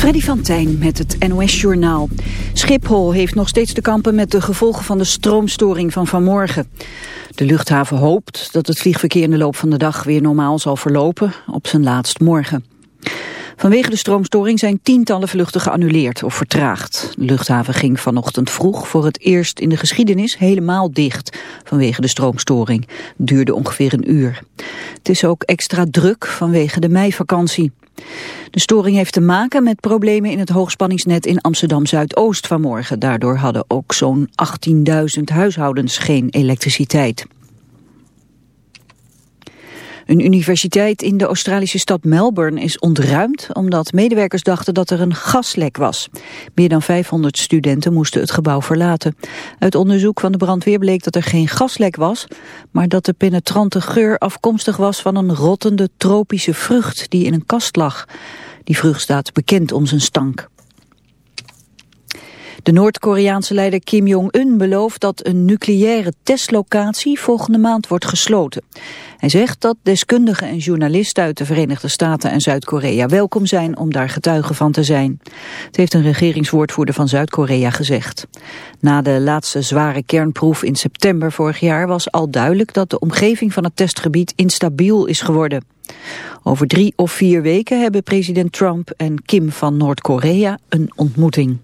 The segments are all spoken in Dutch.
Freddy van Tijn met het NOS-journaal. Schiphol heeft nog steeds te kampen met de gevolgen van de stroomstoring van vanmorgen. De luchthaven hoopt dat het vliegverkeer in de loop van de dag weer normaal zal verlopen op zijn laatst morgen. Vanwege de stroomstoring zijn tientallen vluchten geannuleerd of vertraagd. De luchthaven ging vanochtend vroeg voor het eerst in de geschiedenis helemaal dicht vanwege de stroomstoring. Duurde ongeveer een uur. Het is ook extra druk vanwege de meivakantie. De storing heeft te maken met problemen in het hoogspanningsnet in Amsterdam-Zuidoost vanmorgen. Daardoor hadden ook zo'n 18.000 huishoudens geen elektriciteit. Een universiteit in de Australische stad Melbourne is ontruimd omdat medewerkers dachten dat er een gaslek was. Meer dan 500 studenten moesten het gebouw verlaten. Uit onderzoek van de brandweer bleek dat er geen gaslek was, maar dat de penetrante geur afkomstig was van een rottende tropische vrucht die in een kast lag. Die vrucht staat bekend om zijn stank. De Noord-Koreaanse leider Kim Jong-un belooft dat een nucleaire testlocatie volgende maand wordt gesloten. Hij zegt dat deskundigen en journalisten uit de Verenigde Staten en Zuid-Korea welkom zijn om daar getuigen van te zijn. Het heeft een regeringswoordvoerder van Zuid-Korea gezegd. Na de laatste zware kernproef in september vorig jaar was al duidelijk dat de omgeving van het testgebied instabiel is geworden. Over drie of vier weken hebben president Trump en Kim van Noord-Korea een ontmoeting.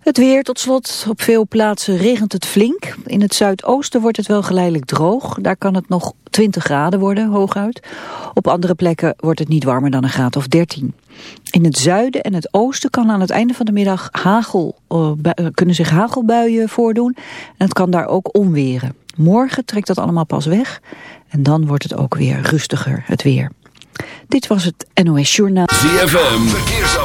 Het weer tot slot. Op veel plaatsen regent het flink. In het zuidoosten wordt het wel geleidelijk droog. Daar kan het nog 20 graden worden, hooguit. Op andere plekken wordt het niet warmer dan een graad of 13. In het zuiden en het oosten kan aan het einde van de middag hagel, uh, kunnen zich hagelbuien voordoen. En het kan daar ook omweren. Morgen trekt dat allemaal pas weg. En dan wordt het ook weer rustiger, het weer. Dit was het NOS Journaal. ZFM,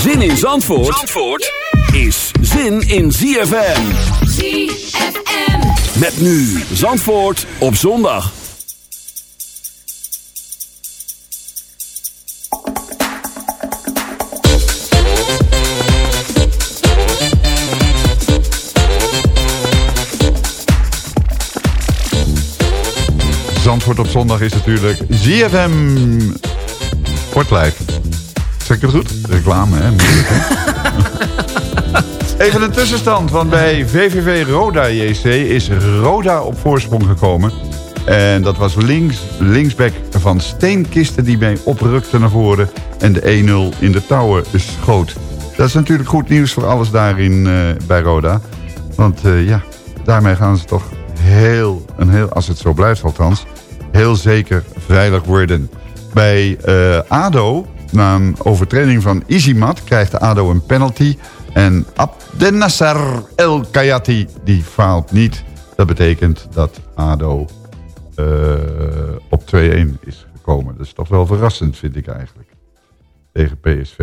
Zin in Zandvoort, Zandvoort is zin in ZFM. ZFM. Met nu Zandvoort op zondag. Zandvoort op zondag is natuurlijk ZFM Sportlife. Zeg ik het goed? Reclame, hè? Even een tussenstand, want bij VVV Roda JC is Roda op voorsprong gekomen. En dat was links, linksback van Steenkisten die mee oprukte naar voren. En de 1-0 in de touwen schoot. Dat is natuurlijk goed nieuws voor alles daarin uh, bij Roda. Want uh, ja, daarmee gaan ze toch heel, een heel, als het zo blijft althans, heel zeker veilig worden. Bij uh, ADO, na een overtreding van Izimat, krijgt ADO een penalty. En Abdenasser El Kayati, die faalt niet. Dat betekent dat ADO uh, op 2-1 is gekomen. Dat is toch wel verrassend, vind ik eigenlijk. Tegen PSV.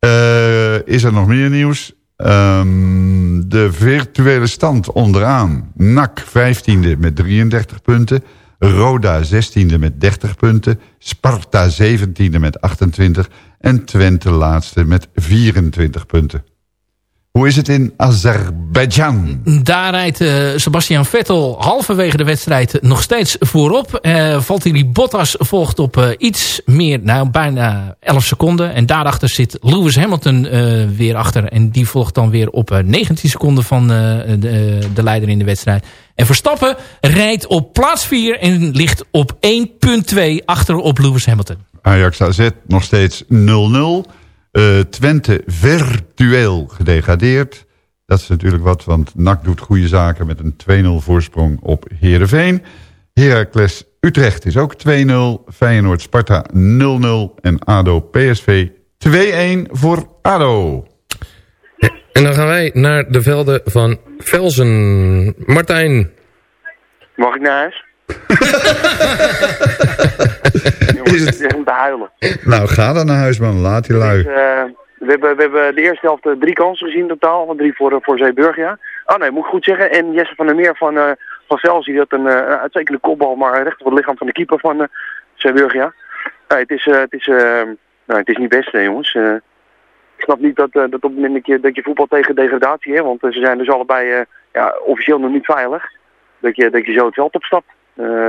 Uh, is er nog meer nieuws? Ehm, de virtuele stand onderaan. NAC 15e met 33 punten. Roda 16e met 30 punten. Sparta 17e met 28. En Twente laatste met 24 punten. Hoe is het in Azerbeidzjan? Daar rijdt uh, Sebastian Vettel halverwege de wedstrijd nog steeds voorop. Uh, Valtteri Bottas volgt op uh, iets meer, nou bijna 11 seconden. En daarachter zit Lewis Hamilton weer achter. En die volgt dan weer op 19 seconden van de, de, leider in de wedstrijd. En Verstappen rijdt op plaats 4 en ligt op 1.2 achter op Lewis Hamilton. Ajax AZ nog steeds 0-0. Uh, Twente virtueel gedegradeerd. Dat is natuurlijk wat, want NAC doet goede zaken met een 2-0 voorsprong op Heerenveen. Heracles Utrecht is ook 2-0. Feyenoord Sparta 0-0. En ADO PSV 2-1 voor ADO. En dan gaan wij naar de velden van Velzen. Martijn. Mag ik naar huis? Is het... Je te huilen. Nou, ga dan naar huis, man. Laat die lui. Dus, uh, we, hebben, we hebben de eerste helft uh, drie kansen gezien totaal. Drie voor, uh, voor Zeeburg, ja. Oh nee, moet ik goed zeggen. En Jesse van der Meer van, uh, van Velsen, die had een, uh, een uitstekende kopbal, maar recht op het lichaam van de keeper van uh, Zeeburg, ja. Nee, het, is, het, is, nou, het is niet best, hè, jongens. Ik snap niet dat, dat op het moment dat je, dat voetbal tegen degradatie, hè, want ze zijn dus allebei ja, officieel nog niet veilig. Dat je, dat je zo het veld opstapt.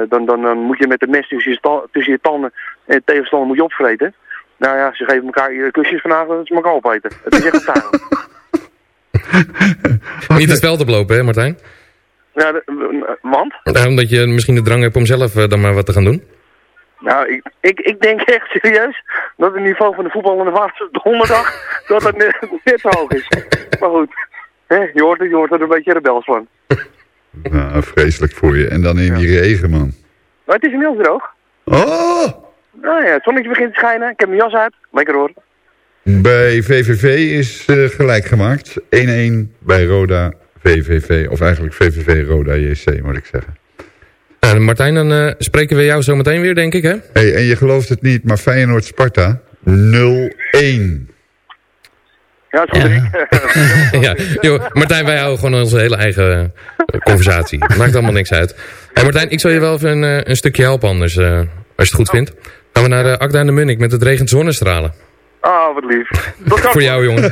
Dan, dan, dan moet je met de mes tussen je, tussen je tanden en de tegenstander moet je opvreten. Nou ja, ze geven elkaar hier kusjes vanavond, dat ze elkaar opeten. Het is echt een Niet het veld oplopen, hè Martijn? Ja, want? Ja, omdat je misschien de drang hebt om zelf dan maar wat te gaan doen. Nou, ik, ik, ik denk echt serieus dat het niveau van de voetbal in de vaart donderdag dat het net, net hoog is. Maar goed, hè, je, hoort, je hoort er een beetje rebels van. Nou, vreselijk voor je. En dan in die regen, man. Maar het is inmiddels droog. Oh! Nou ja, het zonnetje begint te schijnen. Ik heb mijn jas uit. Lekker hoor. Bij VVV is uh, gelijk gemaakt. 1-1 bij Roda VVV. Of eigenlijk VVV Roda JC, moet ik zeggen. Nou, Martijn, dan uh, spreken we jou zo meteen weer, denk ik, hè? Hey, en je gelooft het niet, maar Feyenoord Sparta 0-1. Ja, dat ja. ja. Yo, Martijn, wij houden gewoon onze hele eigen conversatie. Maakt allemaal niks uit. Hey Martijn, ik zal je wel even een, een stukje helpen anders, uh, als je het goed vindt. Gaan we naar Akda en de Munnik met het regent zonnestralen. Ah, oh, wat lief. Voor jou, jongen.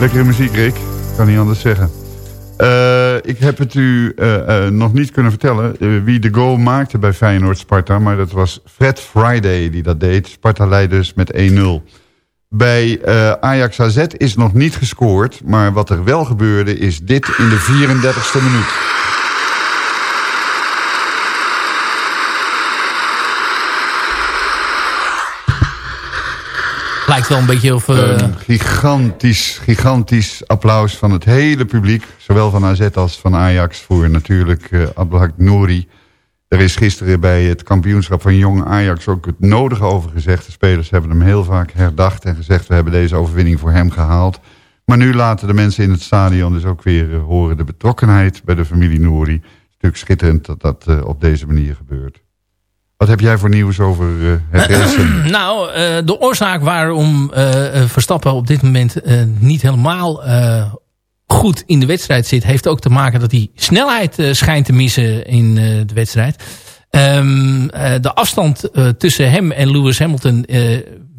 Lekkere muziek, Rick. Kan niet anders zeggen. Eh, ik heb het u eh, eh, nog niet kunnen vertellen wie de goal maakte bij Feyenoord-Sparta. Maar dat was Fred Friday die dat deed. Sparta leidt dus met 1-0. Bij Ajax AZ is nog niet gescoord. Maar wat er wel gebeurde is dit in de 34ste minuut. Lijkt wel een beetje of... eh, Een gigantisch, gigantisch applaus van het hele publiek. Zowel van AZ als van Ajax voor natuurlijk uh, Abdelhak Nouri. Er is gisteren bij het kampioenschap van Jong Ajax ook het nodige over gezegd. De spelers hebben hem heel vaak herdacht en gezegd... we hebben deze overwinning voor hem gehaald. Maar nu laten de mensen in het stadion dus ook weer eh, horen... de betrokkenheid bij de familie Nouri. Het is natuurlijk schitterend dat dat op deze manier gebeurt. Wat heb jij voor nieuws over eh, het racen? nou, eh, de oorzaak waarom eh, Verstappen op dit moment niet helemaal goed in de wedstrijd zit... heeft ook te maken dat hij snelheid schijnt te missen in de wedstrijd. Ehm, eh, de afstand tussen hem en Lewis Hamilton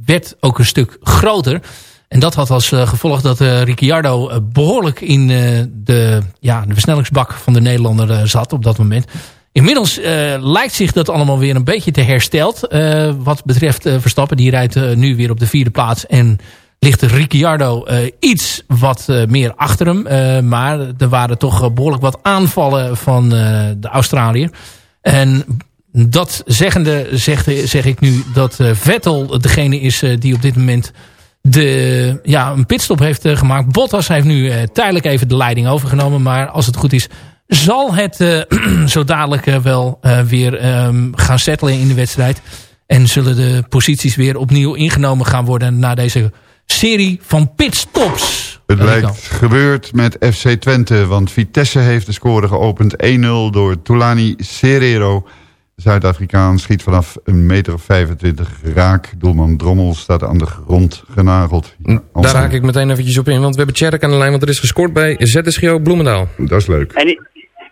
werd ook een stuk groter... En dat had als gevolg dat Ricciardo eh, behoorlijk in de, ja, de versnellingsbak van de Nederlander zat op dat moment. Inmiddels eh, lijkt zich dat allemaal weer een beetje te hersteld. eh, wat betreft eh, Verstappen. Die rijdt nu weer op de vierde plaats. En ligt Ricciardo iets wat meer achter hem. Maar er waren toch eh, behoorlijk wat aanvallen van de Australiër. En dat zeggende zeg, zeg ik nu dat Vettel degene is die op dit moment de, ja, een pitstop heeft gemaakt. Bottas heeft nu tijdelijk even de leiding overgenomen. Maar als het goed is, zal het eh, zo dadelijk eh, wel eh, weer ehm, gaan settelen in de wedstrijd. En zullen de posities weer opnieuw ingenomen gaan worden na deze serie van pitstops. Het lijkt gebeurd met FC Twente, want Vitesse heeft de score geopend 1-0 door Tulani Serero. Zuid-Afrikaan schiet vanaf een meter of 25 raak. Doelman Drommel staat aan de grond genageld. Ja, Daar raak ik meteen eventjes op in, want we hebben Tjerk aan de lijn, want er is gescoord bij ZSGO Bloemendaal. Dat is leuk. En,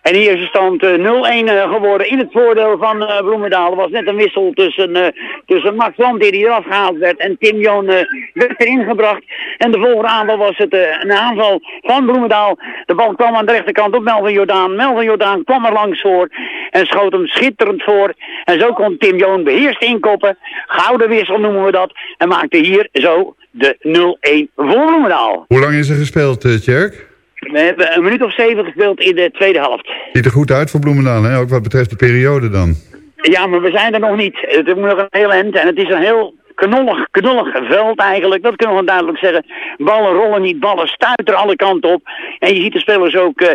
en hier is de stand eh, 0-1 eh, geworden in het voordeel van eh, Bloemendaal. Er was net een wissel tussen, eh, tussen Max Landheer die eraf gehaald werd en Tim Joon eh, werd erin gebracht. En de volgende aanval was het eh, een aanval van Bloemendaal. De bal kwam aan de rechterkant op Melvin Jordaan. Melvin Jordaan kwam er langs voor en schoot hem schitterend voor. En zo kon Tim Joon beheerst inkoppen. Gouden wissel noemen we dat. En maakte hier zo de 0-1 voor Bloemendaal. Hoe lang is er gespeeld, eh, Tjerk? We hebben een minuut of zeven gespeeld in de tweede helft. Ziet er goed uit voor Bloemendaal, hè? ook wat betreft de periode dan. Ja, maar we zijn er nog niet. Het moet nog een heel eind en het is een heel knollig, knollig veld eigenlijk. Dat kunnen we duidelijk zeggen. Ballen rollen niet, ballen stuiteren alle kanten op. En je ziet de spelers ook eh,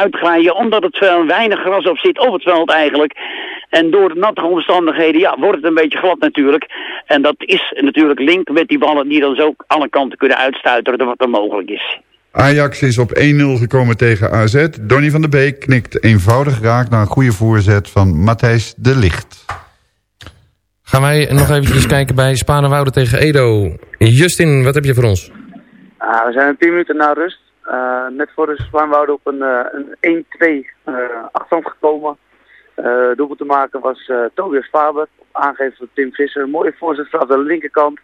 uitglijden, omdat het weinig gras op zit op het veld eigenlijk. En door de natte omstandigheden, ja, wordt het een beetje glad natuurlijk. En dat is natuurlijk link met die ballen die dan zo alle kanten kunnen uitstuiteren wat er mogelijk is. Ajax is op 1-0 gekomen tegen AZ. Donny van der Beek knikt eenvoudig raak naar een goede voorzet van Matthijs de Licht. Gaan wij nog eventjes kijken bij Spanenwoude tegen Edo. Justin, wat heb je voor ons? Ah, we zijn een 10 minuten na rust. Uh, net voor de op een, uh, een 1-2 uh, afstand gekomen. Uh, doelpunt te maken was uh, Tobias Faber. Aangegeven door Tim Visser. Een mooie voorzet vanaf de linkerkant.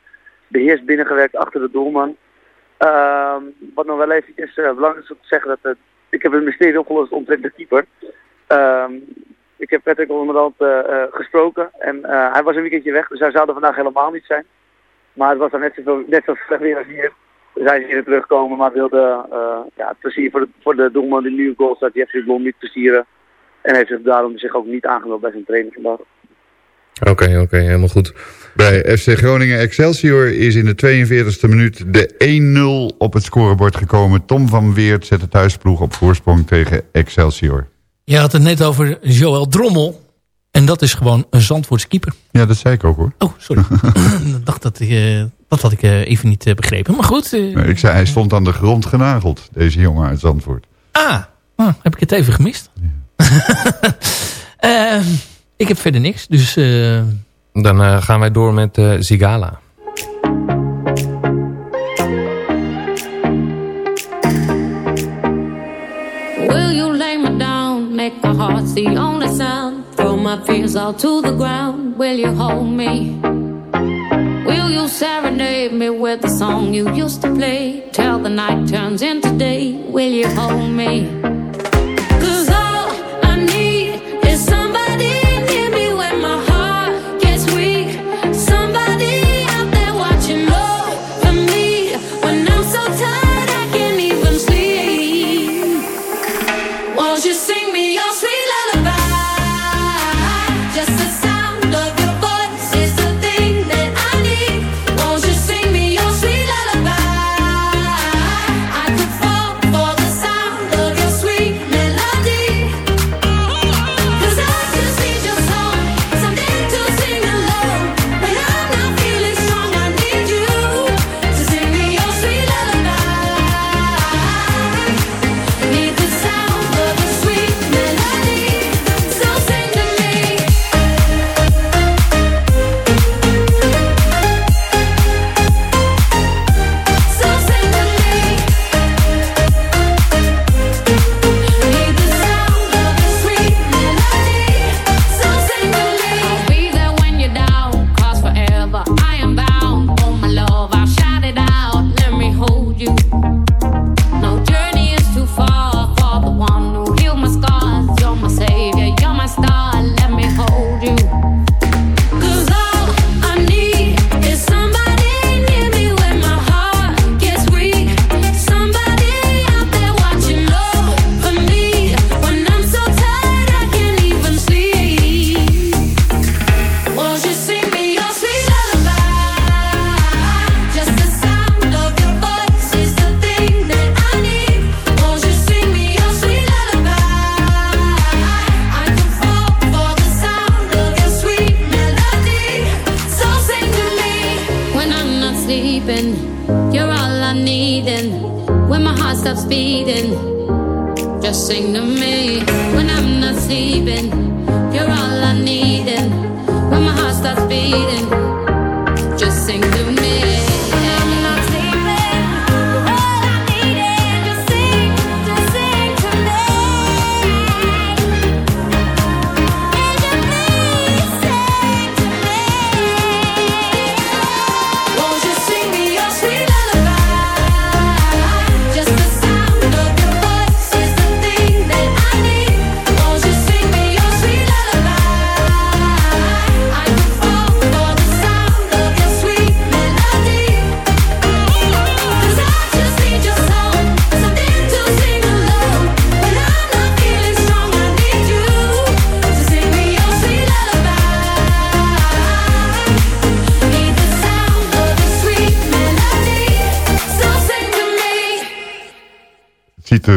Beheerst binnengewerkt achter de doelman. Uh, wat nog wel eventjes belangrijk is om te zeggen. dat Ik heb het mysterie opgelost omtrent de keeper. Ehm, Ik heb Patrick onderhand uh, gesproken en hij was een weekendje weg, dus hij zou er vandaag helemaal niet zijn. Maar het was dan net zo, net slecht weer als hier. Dus hij is hier terugkomen, maar wilde ja, plezier voor de, voor de doelman die nu een goal staat, niet plezieren. En heeft zich daarom zich ook niet aangemeld bij zijn training vandaag. Oké, oké, helemaal goed. Bij FC Groningen Excelsior is in de 42e minuut de 1-0 op het scorebord gekomen. Tom van Weert zet de thuisploeg op voorsprong tegen Excelsior. Je had het net over Joël Drommel. En dat is gewoon een Zandvoorts keeper. Ja, dat zei ik ook hoor. Oh, sorry. ik dacht dat, uh, dat had ik uh, even niet uh, begrepen. Maar goed. Nee, ik zei, hij stond aan de grond genageld, deze jongen uit Zandvoort. Ah, oh, heb ik het even gemist? Ja. ik heb verder niks, dus... Dan gaan wij door met Zigala. Will you lay me down, make my heart the only sound Throw my fears all to the ground, will you hold me? Will you serenade me with the song you used to play Till the night turns into day, will you hold me?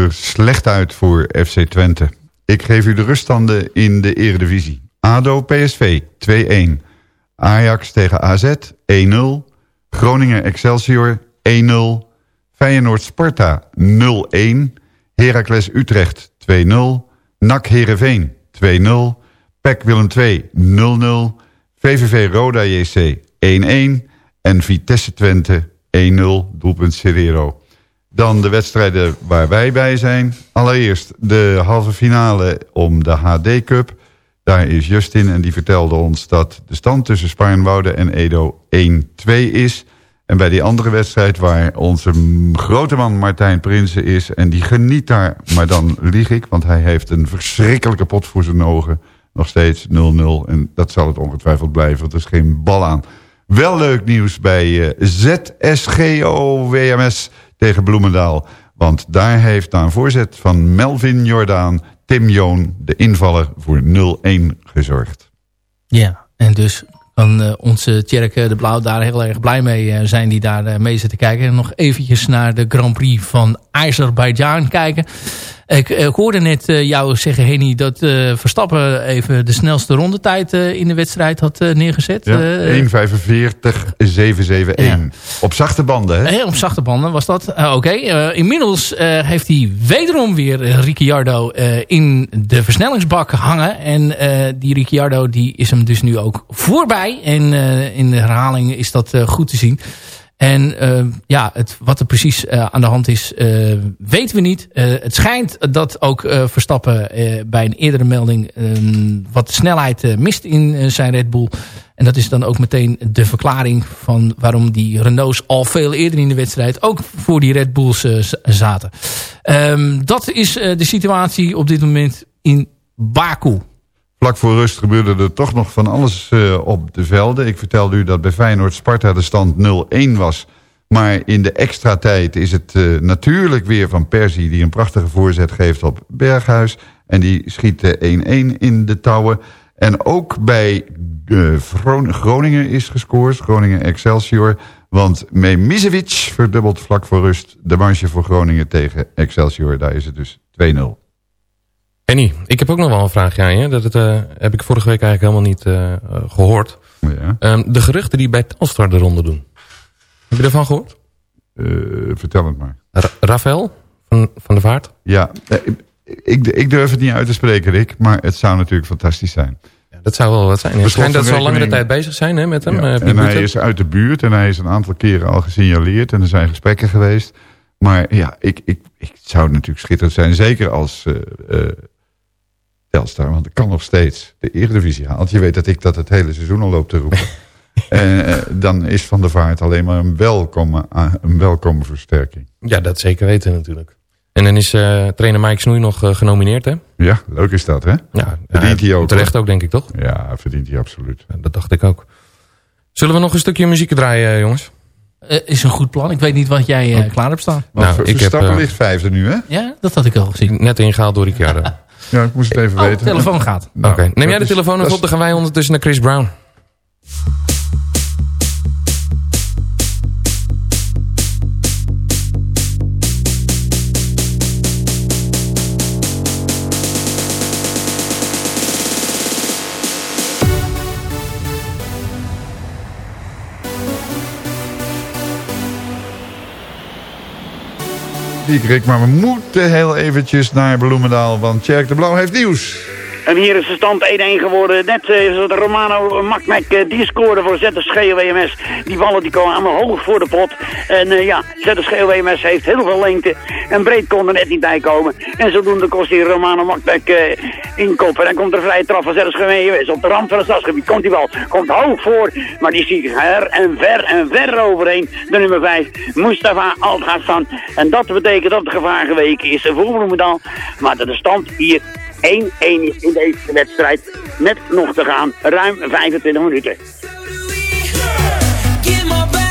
Slecht uit voor FC Twente. Ik geef u de ruststanden in de eredivisie. ADO PSV 2-1. Ajax tegen AZ 1-0. Groningen Excelsior 1-0. Feyenoord Sparta 0-1. Heracles Utrecht 2-0. NAC Heerenveen 2-0. PEC Willem 2 0-0. VVV Roda JC 1-1. En Vitesse Twente 1-0. Doelpunt Serero. Dan de wedstrijden waar wij bij zijn. Allereerst de halve finale om de HD Cup. Daar is Justin en die vertelde ons dat de stand tussen Spaarnwoude en Edo 1-2 is. En bij die andere wedstrijd waar onze grote man Martijn Prinsen is... en die geniet daar, maar dan lieg ik, want hij heeft een verschrikkelijke pot voor zijn ogen. Nog steeds 0-0. En dat zal het ongetwijfeld blijven, want er is geen bal aan. Wel leuk nieuws bij eh, ZSGO WMS tegen Bloemendaal. Want daar heeft een voorzet van Melvin Jordaan... Tim Joon, de invaller, voor 0-1 gezorgd. Ja, en dus kan uh, onze Tjerk de Blauw daar heel erg blij mee uh, zijn die daar uh, mee zit te kijken. En nog eventjes naar de Grand Prix van Azerbeidzjan kijken. Ik, ik hoorde net jou zeggen, Henny, dat Verstappen even de snelste rondetijd in de wedstrijd had neergezet. Ja, 1.45.771. Ja. Op zachte banden, hè? op zachte banden was dat. Oké, okay. inmiddels heeft hij wederom weer Ricciardo in de versnellingsbak hangen. En die Ricciardo die is hem dus nu ook voorbij. En in de herhaling is dat goed te zien. En uh, ja, het, wat er precies aan de hand is, weten we niet. het schijnt dat ook Verstappen bij een eerdere melding wat snelheid mist in zijn Red Bull. En dat is dan ook meteen de verklaring van waarom die Renaults al veel eerder in de wedstrijd ook voor die Red Bulls zaten. Um, dat is de situatie op dit moment in Baku. Vlak voor rust gebeurde er toch nog van alles uh, op de velden. Ik vertelde u dat bij Feyenoord Sparta de stand 0-1 was. Maar in de extra tijd is het uh, natuurlijk weer van Persie... die een prachtige voorzet geeft op Berghuis. En die schiet 1-1 in de touwen. En ook bij Groningen is gescoord. Groningen Excelsior. Want Memisevic verdubbelt vlak voor rust de marge voor Groningen tegen Excelsior. Daar is het dus 2-0. Henny, ik heb ook nog wel een vraagje aan je. Dat het, uh, heb ik vorige week eigenlijk helemaal niet uh, gehoord. Ja. Um, de geruchten die bij Telstar de ronde doen. Heb je ervan gehoord? Uh, vertel het maar. Ra Rafael van, van de Vaart? Ja, ik, ik durf het niet uit te spreken Rick. Maar het zou natuurlijk fantastisch zijn. Ja, dat zou wel wat zijn. Het schijnt dat ze al langere tijd bezig zijn hè, met hem. Ja, en hij is uit de buurt en hij is een aantal keren al gesignaleerd. En er zijn gesprekken geweest. Maar ja, ik, ik, ik zou natuurlijk schitterend zijn. Zeker als... Telstar, want ik kan nog steeds de Eredivisie haalt. Je weet dat ik dat het hele seizoen al loop te roepen. en uh, dan is Van der Vaart alleen maar een welkome, een welkome versterking. Ja, dat zeker weten natuurlijk. En dan is uh, trainer Mike Snoei nog uh, genomineerd, hè? Ja, leuk is dat, hè? Ja, verdient hij ook. Terecht hoor. ook, denk ik, toch? Ja, verdient hij absoluut. Ja, dat dacht ik ook. Zullen we nog een stukje muziek draaien, jongens? Uh, is een goed plan. Ik weet niet wat jij uh, klaar hebt staan. Nou, ik Verstappen heb, uh, ligt vijfde nu, hè? Ja, dat had ik al gezien. Net ingehaald door Ricciardo. Ja, ik moest het even oh, weten. de telefoon gaat. Nou, Oké, okay. neem jij de telefoon even op, dan gaan wij ondertussen naar Chris Brown. Rick, maar we moeten heel eventjes naar Bloemendaal, want Tjerk de Blauw heeft nieuws. En hier is de stand 1-1 geworden. Net uh, is het Romano Makmek uh, die scoorde voor ZSG WMS. Die ballen die komen allemaal hoog voor de pot. En uh, ja, ZSG WMS heeft heel veel lengte. En breed kon er net niet bij komen. En zodoende kost die Romano Makmek inkoppen. En dan komt er vrij traf van ZSG WMS. Op de rand van het stadsgebied komt die bal. Komt hoog voor. Maar die ziet her en ver en ver overheen. De nummer 5, Mustafa Al-Hassan. En dat betekent dat het gevaar geweken is voor Bloemendaal. Maar de stand hier 1-1 is in deze wedstrijd. Met nog te gaan, ruim 25 minuten. Yeah,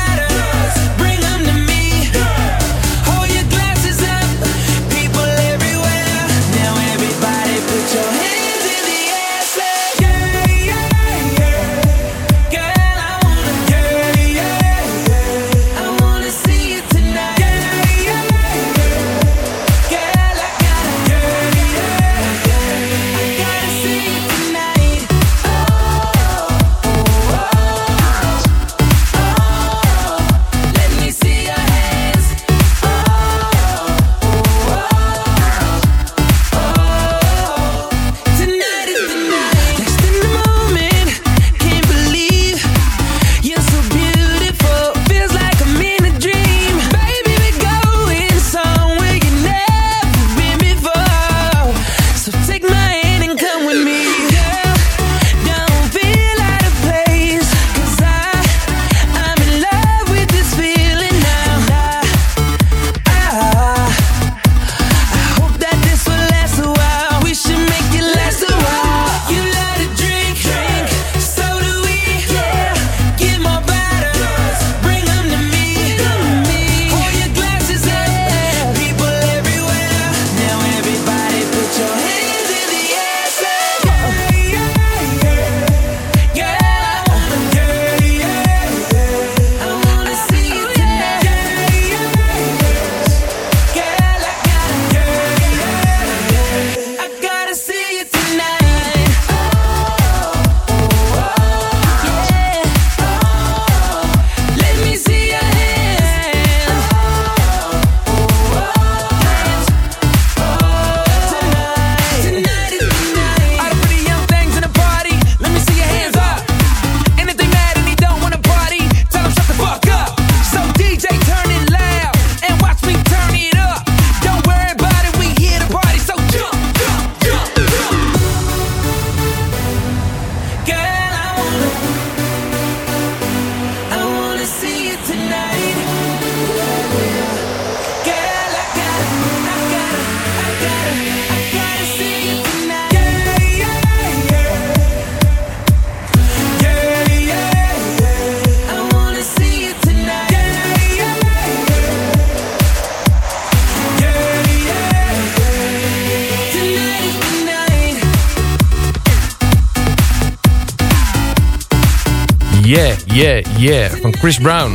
yeah, yeah. Van Chris Brown.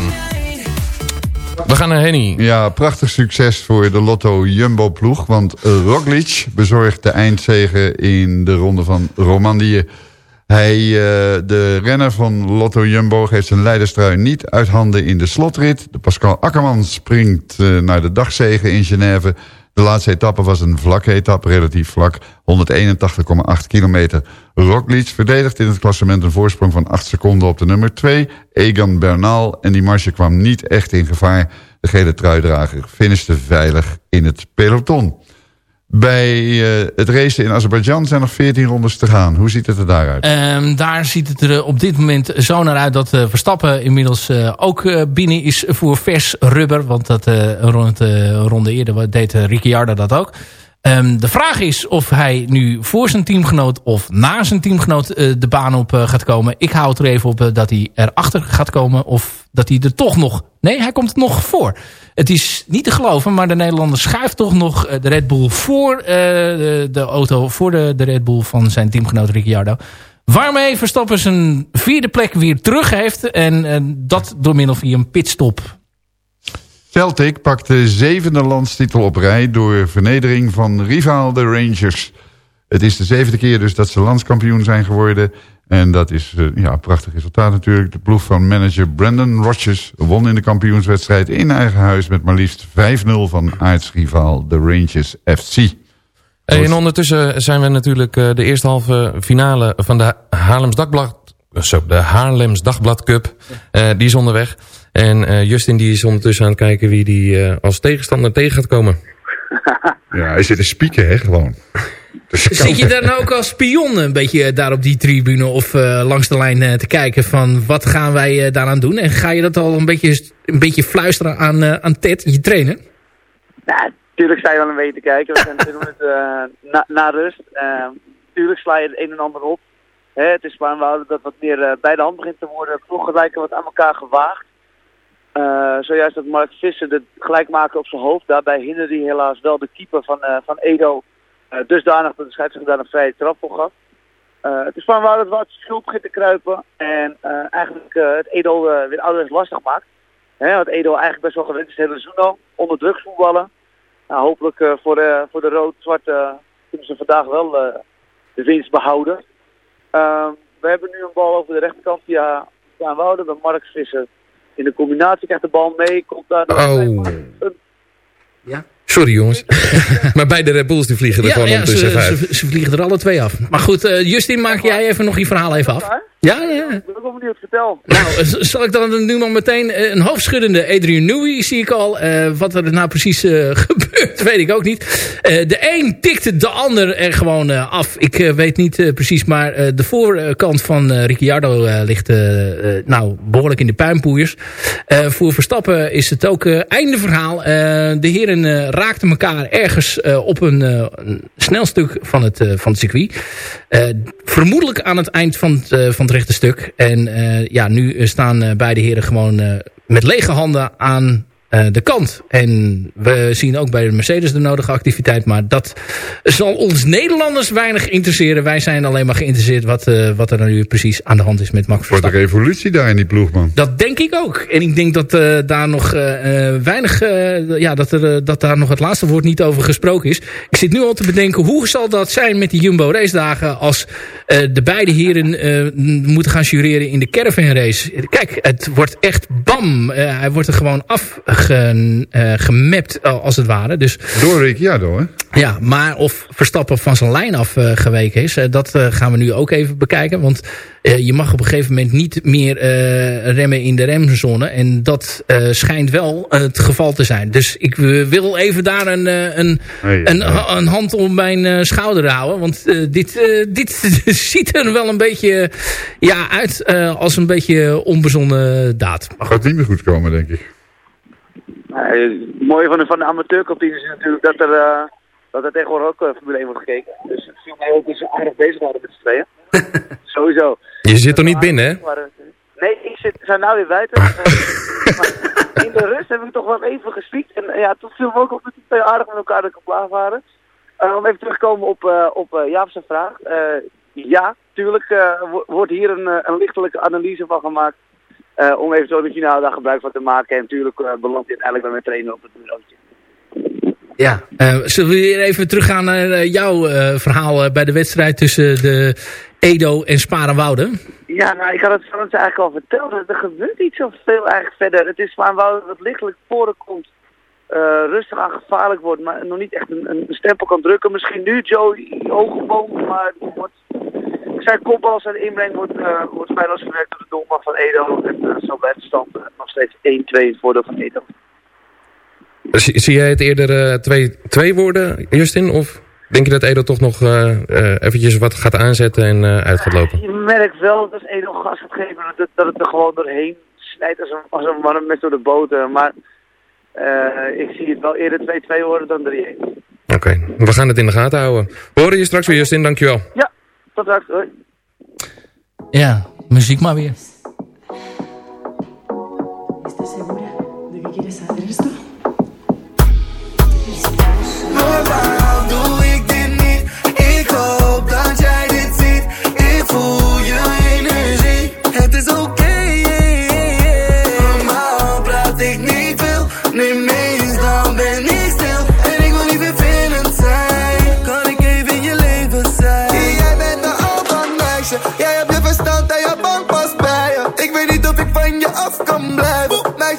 We gaan naar Henny. Ja, prachtig succes voor de Lotto Jumbo-ploeg. Want Roglic bezorgt de eindzege in de ronde van Romandie. Hij, uh, de renner van Lotto Jumbo geeft zijn leiderstrui niet uit handen in de slotrit. De Pascal Akkerman springt uh, naar de dagzegen in Genève. De laatste etappe was een vlakke etappe, relatief vlak. 181,8 kilometer. Roglic verdedigt in het klassement een voorsprong van 8 seconden op de nummer 2. Egan Bernal. En die marge kwam niet echt in gevaar. De gele truidrager finishte veilig in het peloton. Bij uh, het racen in Azerbeidzjan zijn nog 14 rondes te gaan. Hoe ziet het er daaruit? Um, daar ziet het er op dit moment zo naar uit dat uh, Verstappen inmiddels ook binnen is voor vers rubber. Want dat een ronde, ronde eerder deed Ricciardo dat ook. Um, de vraag is of hij nu voor zijn teamgenoot of na zijn teamgenoot uh, de baan op uh, gaat komen. Ik hou het er even op uh, dat hij erachter gaat komen of dat hij er toch nog... Nee, hij komt nog voor. Het is niet te geloven, maar de Nederlander schuift toch nog de Red Bull voor de, de, auto, voor de, de Red Bull van zijn teamgenoot Ricciardo. Waarmee Verstappen zijn vierde plek weer terug heeft en dat door middel van een pitstop Celtic pakt de zevende landstitel op rij door vernedering van rivaal de Rangers. Het is de zevende keer dus dat ze landskampioen zijn geworden. En dat is uh, ja, een prachtig resultaat natuurlijk. De ploeg van manager Brandon Rodgers won in de kampioenswedstrijd in eigen huis... met maar liefst 5-0 van aartsrivaal de Rangers FC. En ondertussen zijn we natuurlijk uh, de eerste halve finale van de Haarlems. Zo, de Haarlems Dagblad Cup. Uh, die is onderweg. En uh, Justin die is ondertussen aan het kijken wie die uh, als tegenstander tegen gaat komen. ja, hij zit te spieken, hè, gewoon. Dus Zit je dan ook als spion een beetje daar op die tribune of uh, langs de lijn te kijken van wat gaan wij daaraan doen? En ga je dat al een beetje, een beetje fluisteren aan, aan Ted, je trainer? Ja, natuurlijk sta je wel een beetje te kijken. We zijn natuurlijk na, na rust. Natuurlijk sla je het een en ander op. Het is Spaanwouden dat wat meer bij de hand begint te worden. Ploegen lijken wat aan elkaar gewaagd. Uh, zojuist dat Mark Visser gelijk maken op zijn hoofd. Daarbij hinderde hij helaas wel de keeper van, uh, van Edo. Uh, dusdanig dat de scheidsrechter daar een vrije trap voor gaf. het is van waar het wat schuld begint te kruipen. En eigenlijk het Edo weer ouderwets lastig maakt. Hè, Edo eigenlijk best wel gewend is hele seizoen. Onder druk voetballen. Nou, hopelijk voor, voor de rood-zwarte kunnen ze vandaag wel de winst behouden. Ehm, we hebben nu een bal over de rechterkant via Van Wouden bij Mark Visser in de combinatie krijgt de bal mee, komt daar... Oh. Ja? Sorry jongens. maar beide Red Bulls die vliegen er ja, gewoon ja, ondertussen ze, uit. Ze, ze, vliegen er alle twee af. Maar goed, uh, Justin, maak jij even nog je verhaal even af. Ja, ja. Ik ben wel benieuwd, vertel. Nou, zal ik dan nu nog meteen een hoofdschuddende Adrian Newey zie ik al. Uh, wat er nou precies uh, gebeurt, weet ik ook niet. Uh, de een tikte de ander er gewoon af. Ik weet niet precies, maar de voorkant van Ricciardo ligt nou behoorlijk in de puinpoeiers. voor Verstappen is het ook einde verhaal. de heren raakten elkaar ergens op een, een snel stuk van het, van het circuit. vermoedelijk aan het eind van het, van stuk. En uh, ja, nu staan uh, beide heren gewoon met lege handen aan de kant. En we zien ook bij de Mercedes de nodige activiteit. Maar dat zal ons Nederlanders weinig interesseren. Wij zijn alleen maar geïnteresseerd wat, wat er nu precies aan de hand is met Max Verstappen. Wordt een revolutie daar in die ploeg, man. Dat denk ik ook. En ik denk dat daar nog weinig... ja, dat, er, dat daar nog het laatste woord niet over gesproken is. Ik zit nu al te bedenken, hoe zal dat zijn met die Jumbo race dagen... als de beide heren moeten gaan jureren in de caravan race. Kijk, het wordt echt bam. hij wordt er gewoon afgemapt, uh, als het ware. Dus, Door Ricciardo, hè? Ja, maar of Verstappen van zijn lijn af uh, geweken is, uh, dat gaan we nu ook even bekijken. Want je mag op een gegeven moment niet meer remmen in de remzone. En dat schijnt wel het geval te zijn. Dus ik wil even daar een, een, hey, een, ja. een, hand om mijn schouder houden. Want dit, dit ziet er wel een beetje ja, uit als een beetje onbezonnen daad. Maar gaat niet meer goed komen, denk ik. Nou, het mooie van de, van de is natuurlijk dat er, uh, dat er tegenwoordig ook uh, Formule 1 wordt gekeken. Dus het viel mij ook dus aardig bezig houden met z'n tweeën. Sowieso. Je zit er niet binnen, hè? Nee, ik zit, zijn nou weer buiten. uh, in de rust heb ik toch wel even gespiekt. En ja, toen viel me ook op dat die twee aardig met elkaar de klaar waren. om even terug te komen op, op Jaap's vraag. ja, tuurlijk wordt hier een, een lichtelijke analyse van gemaakt eh, om eventueel finale daar gebruik van te maken. En natuurlijk uh, belandt hij uiteindelijk bij mijn trainer op het bureautje. Ja, uh, zullen we weer even teruggaan naar jouw verhaal bij de wedstrijd tussen de Edo en Sparenwoude? Ja, nou, ik had het van eigenlijk al verteld. Er gebeurt niet zoveel eigenlijk verder. Het is Sparenwoude dat lichtelijk voorkomt. Uh, rustig aan gevaarlijk wordt, maar nog niet echt een, een stempel kan drukken. Misschien nu Joe Hogeboom, maar wordt, zijn kopbal, zijn inbreng wordt, uh, wordt feilloos verwerkt door de doelman van Edo. En uh, zo blijft de stand nog steeds 1-2 in het voordeel van Edo. Zie, zie jij het eerder 2 worden, Justin? Of denk je dat Edo toch nog eventjes wat gaat aanzetten en uit gaat lopen? Je merkt wel dat Edo gas gaat geven, dat, dat het er gewoon doorheen snijdt als een, als een warm met door de boten. Maar ik zie het wel eerder 2-2 worden dan 3-1. Oké, okay. we gaan het in de gaten houden. We horen je straks weer, Justin. Dankjewel. Ja, tot straks. Hoi. Ja, muziek maar weer. ¿Estás segura de que quieres hacer esto? Normaal doe ik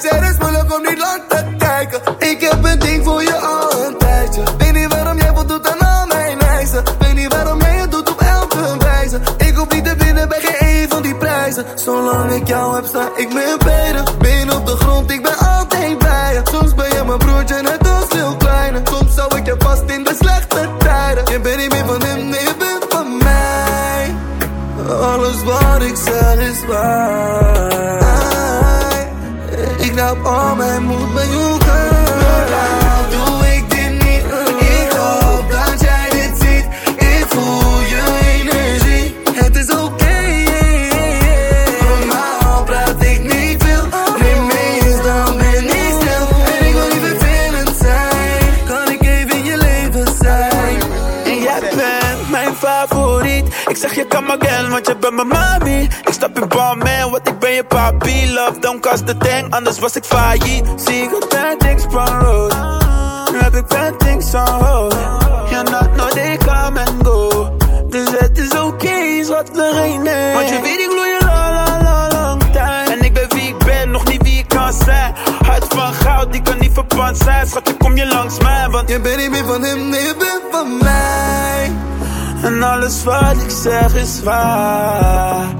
het is moeilijk om niet lang te kijken. Ik heb een ding voor je al een tijdje. Weet niet waarom jij doet aan al mijn eisen. Weet niet waarom jij het doet op elke wijze. Ik hoef niet te winnen bij geen een van die prijzen. Zolang ik jou heb, sta ik meer beter. Been op de grond, ik ben altijd bij je. Soms ben je mijn broertje, net als veel kleiner. Soms zou ik je vast in de slechte tijden. Je bent niet meer van hem, nee, je bent van mij. Alles wat ik zeg is waar. Laat al mijn moed bij elkaar. Doe ik dit niet? Ik hoop dat jij dit ziet. Ik voel je energie. Het is oké. Normaal praat ik niet veel. Neem eens, dan ben ik stil. En ik wil niet vervelend zijn. Kan ik even in je leven zijn? En jij bent mijn favoriet. Ik zeg je come again, want je bent mijn mami. Ik stap in bal, man, want ik ben je papi. Love, don't cost the thing, anders was ik failliet. Zie ik bad things van road. Nu heb ik bad things. Ja, not no, they come and go. Dus het is oké, okay, er een nee. Want je weet, ik gloei je la la la lang tijd. En ik ben wie ik ben, nog niet wie ik kan zijn. Hart van goud, die kan niet verpand zijn. Schat, kom je langs mij, want je bent niet meer van hem, nee, je bent van mij. En alles wat ik zeg is waar.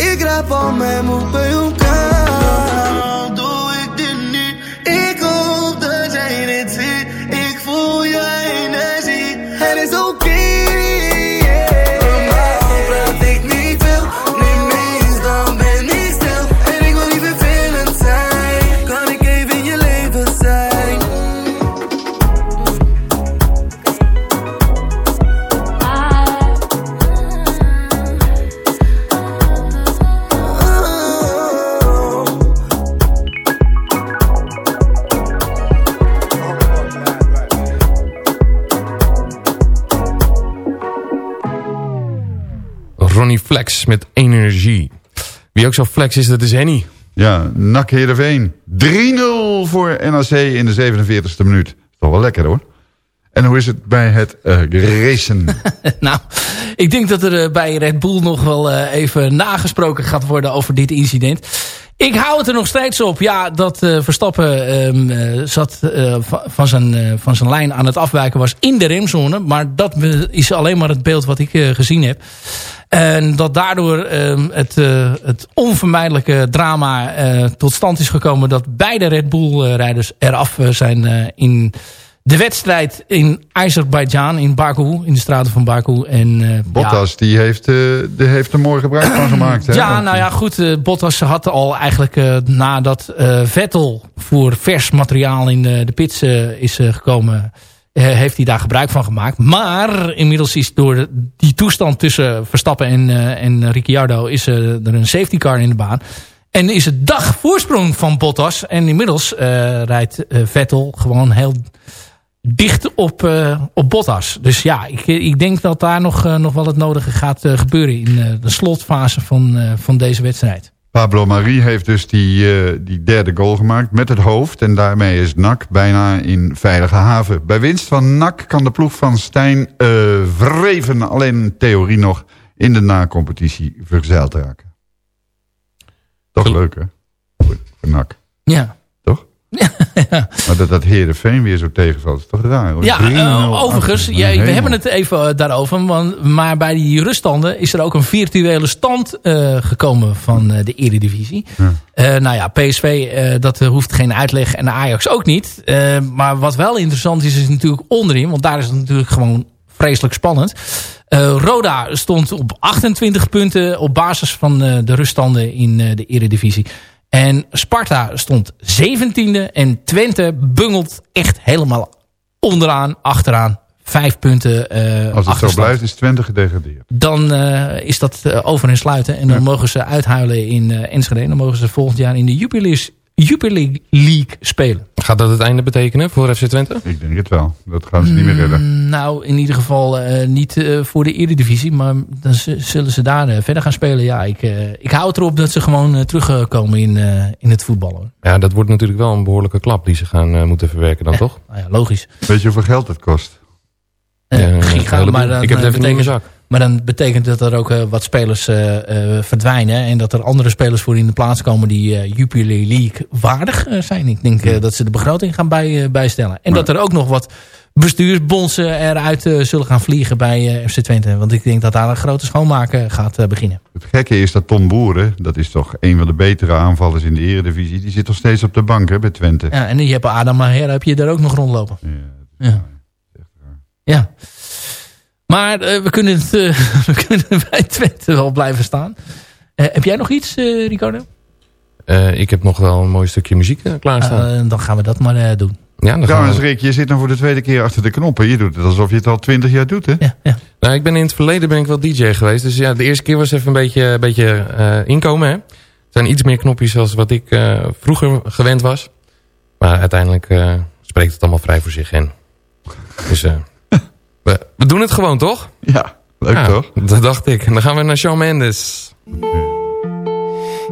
Ik raap al mijn moed bij elkaar. Flex met energie. Wie ook zo flex is, dat is Henny. Ja, NAC Heerenveen. 3-0 voor NAC in de 47e minuut. Is toch wel lekker hoor. En hoe is het bij het uh, racen? nou, ik denk dat er uh, bij Red Bull nog wel uh, even nagesproken gaat worden over dit incident. Ik hou het er nog steeds op. Ja, dat Verstappen um, zat van, zijn, van zijn lijn aan het afwijken was in de remzone. Maar dat is alleen maar het beeld wat ik gezien heb. En dat daardoor uh, het, het onvermijdelijke drama tot stand is gekomen... dat beide Red Bull-rijders eraf zijn in de wedstrijd in Azerbeidzjan, in Baku, in de straten van Baku. En, Bottas, ja. die, heeft, die heeft er mooi gebruik van gemaakt. Hè? Ja, nou ja, goed. Bottas had al eigenlijk nadat Vettel voor vers materiaal in de, de pits is gekomen heeft hij daar gebruik van gemaakt. Maar inmiddels is door die toestand tussen Verstappen en, uh, en Ricciardo... is uh, er een safety car in de baan. En is het dag voorsprong van Bottas. En inmiddels uh, rijdt Vettel gewoon heel dicht op, op Bottas. Dus ja, ik, ik denk dat daar nog, nog wel het nodige gaat gebeuren... in de slotfase van, van deze wedstrijd. Pablo Marie heeft dus die, eh, die derde goal gemaakt met het hoofd. En daarmee is NAC bijna in veilige haven. Bij winst van NAC kan de ploeg van Stijn Vreven alleen in theorie nog in de na-competitie verzeild raken. Toch leuk hè? Voor, voor NAC. Ja. Maar dat, dat Heerenveen weer zo tegenvalt, is toch raar? Hoor. Ja, 3-0 uh, overigens, we hebben het even uh, daarover. Want, maar bij die ruststanden is er ook een virtuele stand uh, gekomen van uh, de Eredivisie. Ja. nou ja, PSV, dat hoeft geen uitleg en de Ajax ook niet. maar wat wel interessant is, is natuurlijk onderin. Want daar is het natuurlijk gewoon vreselijk spannend. Roda stond op 28 punten op basis van de ruststanden in de Eredivisie. En Sparta stond 17e. En Twente bungelt echt helemaal onderaan, achteraan. Vijf punten uh, Als het zo blijft is Twente gedegradeerd. Dan uh, is dat uh, over en sluiten. En dan ja. mogen ze uithuilen in Enschede. Dan mogen ze volgend jaar in de Jupiler, Jupiler League spelen. Gaat dat het einde betekenen voor FC Twente? Ik denk het wel. Dat gaan ze niet meer redden. Mm, nou, in ieder geval uh, niet uh, voor de Eredivisie. Maar dan zullen ze daar uh, verder gaan spelen. Ja, ik, ik hou het erop dat ze gewoon terugkomen in, in het voetballen. Ja, dat wordt natuurlijk wel een behoorlijke klap die ze gaan moeten verwerken dan, toch? Nou ja, logisch. Weet je hoeveel geld het kost? Ja, giga, maar dan, ik heb het even betekent, in mijn zak. Maar dan betekent dat er ook uh, wat spelers uh, uh, verdwijnen. En dat er andere spelers voor in de plaats komen die Jupiler League waardig zijn. Ik denk ja. dat ze de begroting gaan bij, bijstellen. En maar. dat er ook nog wat bestuursbonzen eruit zullen gaan vliegen bij FC Twente. Want ik denk dat daar een grote schoonmaken gaat beginnen. Het gekke is dat Tom Boeren, dat is toch een van de betere aanvallers in de eredivisie. Die zit nog steeds op de bank hè, bij Twente. Ja, en je hebt Adam Maher, heb je daar ook nog rondlopen. Ja. ja. ja. Maar uh, we, kunnen het, uh, we kunnen bij Twente wel blijven staan. Uh, heb jij nog iets, Ricardo? ik heb nog wel een mooi stukje muziek klaarstaan. dan gaan we dat maar doen. Ja, dan Trouwens, we... Rick, je zit nou voor de tweede keer achter de knoppen. Je doet het alsof je het al twintig jaar doet, hè? Ja, ja. Nou, ik ben in het verleden ben ik wel DJ geweest. Dus ja, de eerste keer was even een beetje, een beetje inkomen, hè? Het zijn iets meer knopjes als wat ik vroeger gewend was. Maar uiteindelijk spreekt het allemaal vrij voor zich in. Dus... We, we, doen het gewoon, toch? Ja, leuk ja, toch? Dat dacht ik. En dan gaan we naar Shawn Mendes.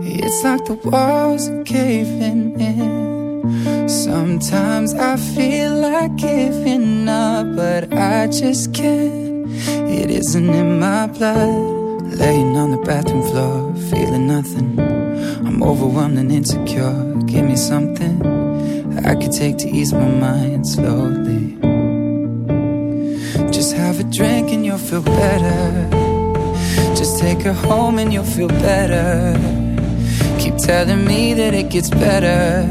It's like the walls are caving in. Sometimes I feel like giving up, but I just can't. It isn't in my blood. Laying on the bathroom floor, feeling nothing. I'm overwhelmed and insecure. Give me something I could take to ease my mind slowly. Just have a drink and you'll feel better. Just take her home and you'll feel better. Keep telling me that it gets better.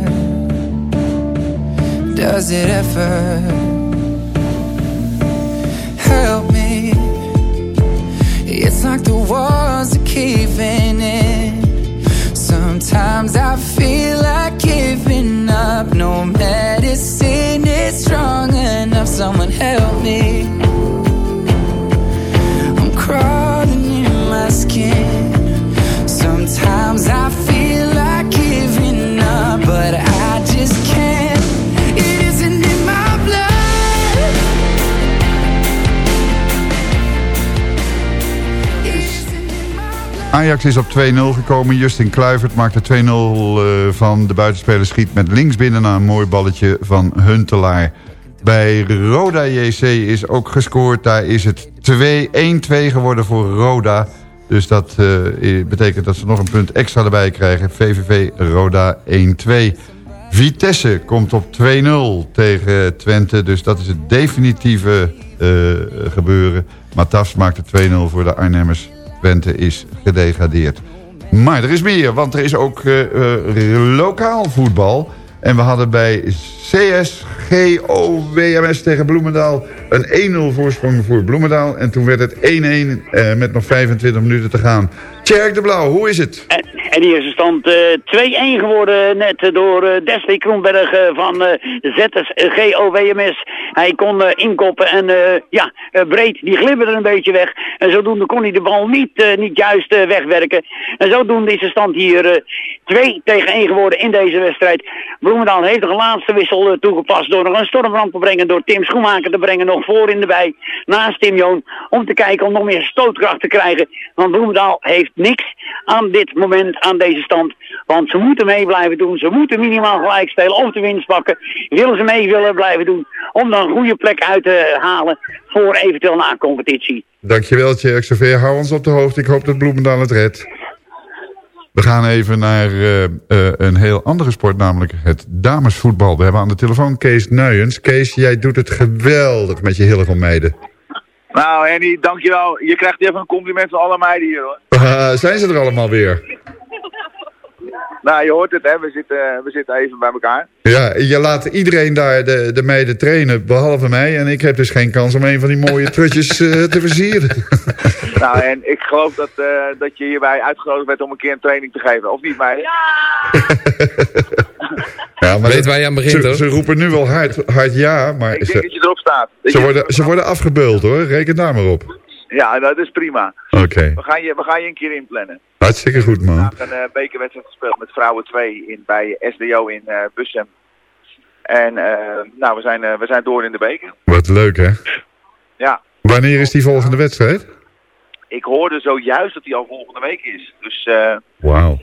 Does it ever? Help me. It's like the walls are caving in. Sometimes I feel like giving up. No medicine is strong enough. Someone help me. I'm crawling in my skin. Sometimes I feel Ajax is op 2-0 gekomen. Justin Kluivert maakte 2-0 uh, van de buitenspeler schiet met links binnen naar een mooi balletje van Huntelaar. Bij Roda JC is ook gescoord. Daar is het 1-2 geworden voor Roda. Dus dat uh, betekent dat ze nog een punt extra erbij krijgen. VVV Roda 1-2. Vitesse komt op 2-0 tegen Twente. Dus dat is het definitieve uh, gebeuren. Matas maakt het 2-0 voor de Arnhemmers. Twente is gedegradeerd. Maar er is meer, want er is ook uh, lokaal voetbal. En we hadden bij CSGO-WMS tegen Bloemendaal een 1-0 voorsprong voor Bloemendaal. En toen werd het 1-1 uh, met nog 25 minuten te gaan. Tjerk de Blauw, hoe is het? En, hier is de stand uh, 2-1 geworden net door uh, Desli Kroenberg uh, van ZSGO-WMS. Hij kon inkoppen en ja, breed, die glibberde een beetje weg. En zodoende kon hij de bal niet, niet juist wegwerken. En zodoende is de stand hier 2 tegen 1 geworden in deze wedstrijd. Bloemendaal heeft een laatste wissel toegepast door nog een stormbrand te brengen. Door Tim Schoenmaker te brengen, nog voor in de bij. Naast Tim Joon, om te kijken om nog meer stootkracht te krijgen. Want Bloemendaal heeft niks aan dit moment aan deze stand. Want ze moeten mee blijven doen. Ze moeten minimaal gelijk spelen of de winst pakken. Willen ze mee willen blijven doen. Om dan een goede plek uit te halen voor eventueel na competitie. Dankjewel, Tjerk. Hou ons op de hoogte. Ik hoop dat Bloemendaal het redt. We gaan even naar uh, uh, een heel andere sport, namelijk het damesvoetbal. We hebben aan de telefoon Kees Nuyens. Kees, jij doet het geweldig met je Hillegom meiden. Nou, Henny, dankjewel. Je krijgt even een compliment van alle meiden hier, hoor. Uh, zijn ze er allemaal weer? Nou, je hoort het, hè. We zitten, we zitten even bij elkaar. Ja, je laat iedereen daar de, de meiden trainen, behalve mij. En ik heb dus geen kans om een van die mooie trutjes uh, te versieren. nou, en ik geloof dat, uh, dat je hierbij uitgenodigd werd om een keer een training te geven. Of niet, meiden? Ja! ja maar Weet waar je aan begint, ze, hoor. ze roepen nu wel hard, hard ja, maar... Ik denk ze, dat je erop staat. Ze worden, ze worden afgebeuld, hoor. Reken daar maar op. Ja, dat is prima. Oké. Okay. We, gaan je, we gaan je een keer inplannen. Hartstikke goed, man. We hebben een uh, bekerwedstrijd gespeeld met vrouwen 2 in, bij SDO in uh, Bussum. En uh, nou, we zijn, we zijn door in de beker. Wat leuk, hè? Ja. Wanneer is die volgende wedstrijd? Ik hoorde zojuist dat die al volgende week is. Dus, Wauw.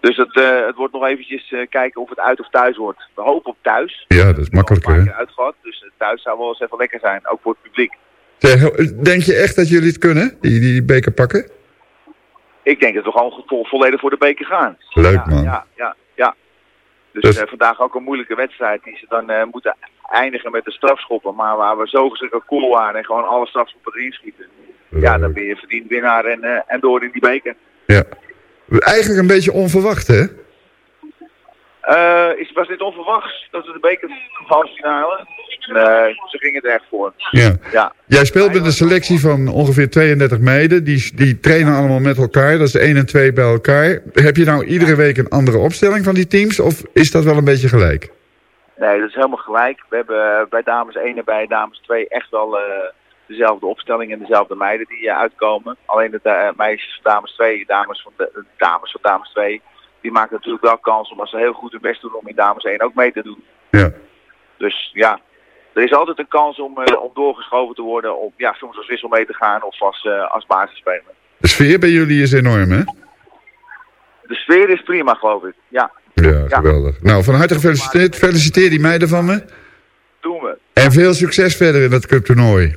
Dus het, het wordt nog eventjes kijken of het uit of thuis wordt. We hopen op thuis. Ja, dat is makkelijker, hè? Uitgehad, dus thuis zou wel eens even lekker zijn, ook voor het publiek. Denk je echt dat jullie het kunnen, die, die beker pakken? Ik denk dat we gewoon vo volledig voor de beker gaan. Leuk man. Ja, ja, ja. Dus, dus... Uh, vandaag ook een moeilijke wedstrijd die ze dan uh, moeten eindigen met de strafschoppen. Maar waar we zo verschrikkelijk cool waren en gewoon alle strafschoppen erin schieten. Leuk. Ja, dan ben je verdiend winnaar en, uh, en door in die beker. Ja. Eigenlijk een beetje onverwacht hè? Uh, is, was dit onverwachts dat we de beker halve finale? Nee, ze gingen er echt voor. Ja. ja. Jij speelt met een selectie van ongeveer 32 meiden. Die, die trainen allemaal met elkaar. Dat is 1 en 2 bij elkaar. Heb je nou iedere week een andere opstelling van die teams? Of is dat wel een beetje gelijk? Nee, dat is helemaal gelijk. We hebben bij dames 1 en bij dames 2 echt wel uh, dezelfde opstelling en dezelfde meiden die uh, uitkomen. Alleen de meisjes van dames 2, dames van, de, dames van dames 2 die maken natuurlijk wel kans om als ze heel goed hun best doen om in dames 1 ook mee te doen. Ja. Dus ja, er is altijd een kans om, uh, om doorgeschoven te worden, om ja, soms als wissel mee te gaan of als, uh, als basisspeler. De sfeer bij jullie is enorm, hè? De sfeer is prima, geloof ik. Ja. Ja, ja. geweldig. Nou, van harte gefeliciteerd. Feliciteer die meiden van me. Doen we. En veel succes verder in dat cuptoernooi.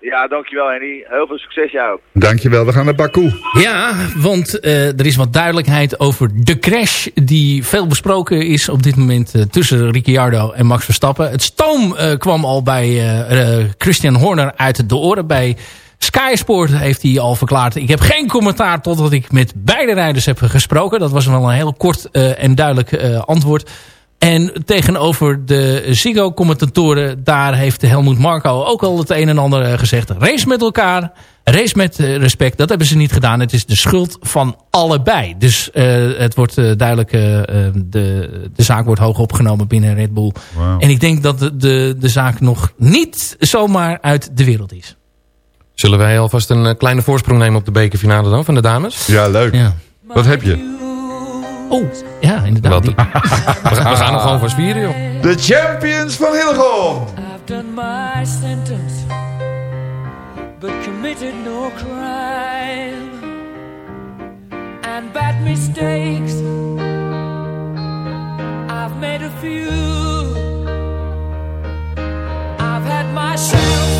Ja, dankjewel Henny. Heel veel succes jou ook. Dankjewel, we gaan naar Baku. Ja, want uh, er is wat duidelijkheid over de crash die veel besproken is op dit moment uh, tussen Ricciardo en Max Verstappen. Het stoom uh, kwam al bij Christian Horner uit de oren. Bij Sky Sport heeft hij al verklaard. Ik heb geen commentaar totdat ik met beide rijders heb gesproken. Dat was wel een heel kort en duidelijk antwoord. En tegenover de Ziggo-commentatoren, daar heeft Helmoet Marco ook al het een en ander gezegd. Race met elkaar, race met respect, dat hebben ze niet gedaan. Het is de schuld van allebei. Dus uh, het wordt uh, duidelijk, uh, de, de zaak wordt hoog opgenomen binnen Red Bull. Wow. En ik denk dat de, de, de zaak nog niet zomaar uit de wereld is. Zullen wij alvast een kleine voorsprong nemen op de bekerfinale dan, van de dames? Ja, leuk. Ja. Wat heb je? Oh, ja, inderdaad. we, gaan, we gaan nog gewoon vast vieren, joh. De champions van Hillegom. I've done my sentence, but committed no crime. And bad mistakes, I've made a few. I've had my shells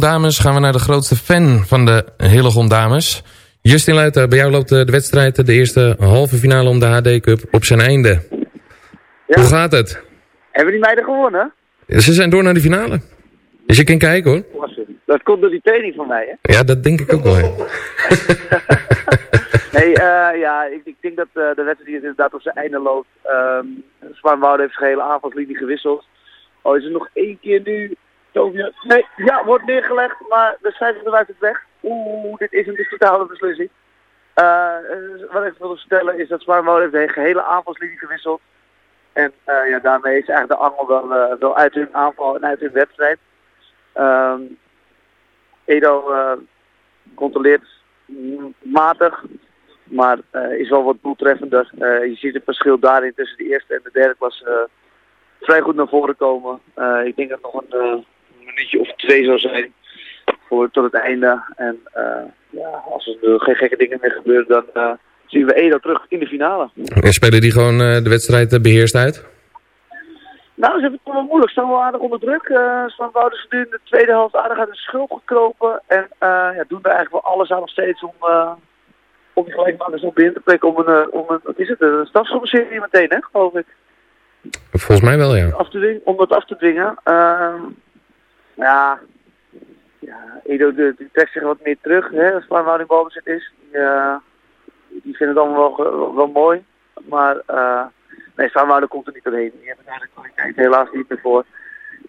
Hillegom dames gaan we naar de grootste fan van de Hillegom dames. Justin Luiten, bij jou loopt eh, de wedstrijd, de eerste halve finale om de HD Cup, op zijn einde. Hoe gaat het? Hebben die meiden gewonnen? Ze zijn door naar de finale. Dus je kan kijken hoor. Dat komt door die training van mij, hè? Ja, dat denk ik ook wel. Nee, eh, ja, ik, ik denk dat eh, de wedstrijd hier inderdaad op zijn einde loopt. Um, Zwaarwoude heeft zijn hele aanvalslinie gewisseld. Oh, is er nog één keer nu... Nee, ja, wordt neergelegd, maar de scheidsrechter wijst het weg. Oeh, dit is een dus totale beslissing. Eh, eh, wat ik wil vertellen is dat Zwaarwoude heeft de gehele aanvalslinie gewisseld. En eh, ja, daarmee is eigenlijk de angel wel, eh, wel uit hun aanval en uit hun wedstrijd. Ehm, Edo controleert matig, maar is wel wat doeltreffender. Je ziet het verschil daarin tussen de eerste en de derde eh, vrij goed naar voren komen. Ik denk dat nog een minuutje of twee zou zijn voor tot het einde. En eh, ja, als er geen gekke dingen meer gebeuren, dan eh, zien we Edo terug in de finale. En spelen die gewoon eh, de wedstrijd eh, beheerst uit? Nou, ze hebben het wel moeilijk. Ze staan wel aardig onder druk. Uh, Staan Wouden ze nu in de tweede helft aardig uit de schulp gekropen. En ja, doen er eigenlijk wel alles aan nog steeds om, eh om die gelijkmakers op in te prikken. Om een, om een, wat is het, een meteen, hè, geloof ik. Volgens mij wel, ja. Af te dwingen, om dat af te dwingen. Ehm, ja, ja, Edo de, trekt zich wat meer terug, hè, als Slaan in balbezit is. Die, eh, die vinden het allemaal wel, wel, wel mooi. Maar eh nee, komt er niet doorheen. Die hebben daar de kwaliteit helaas niet meer voor.